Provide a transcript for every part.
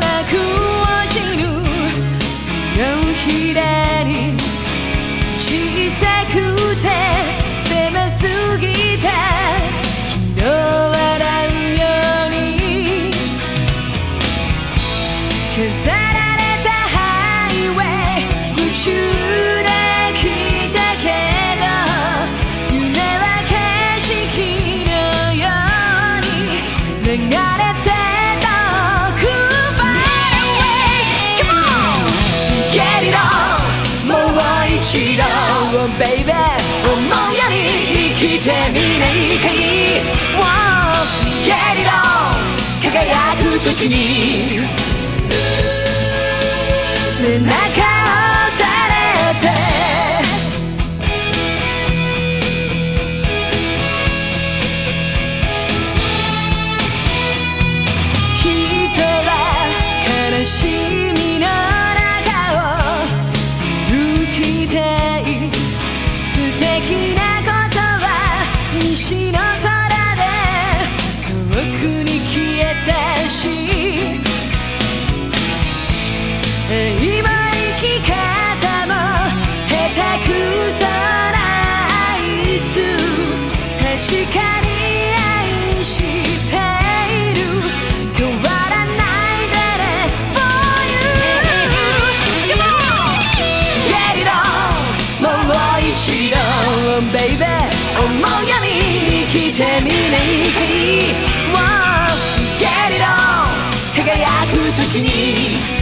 なく落ちる手のひらに小さくて狭すぎた気の笑うように。飾られたハイウェイ宇宙 Get it on もう一度 Oh baby 思うように生きてみないかい Wow Get it on 輝く時に背中もう一度 Baby 思うように生きてみないかい Wow Get it on 輝く時に。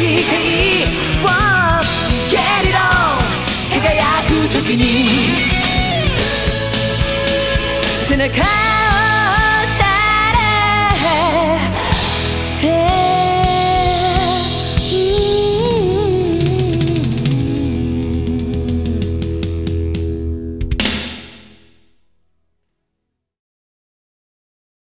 一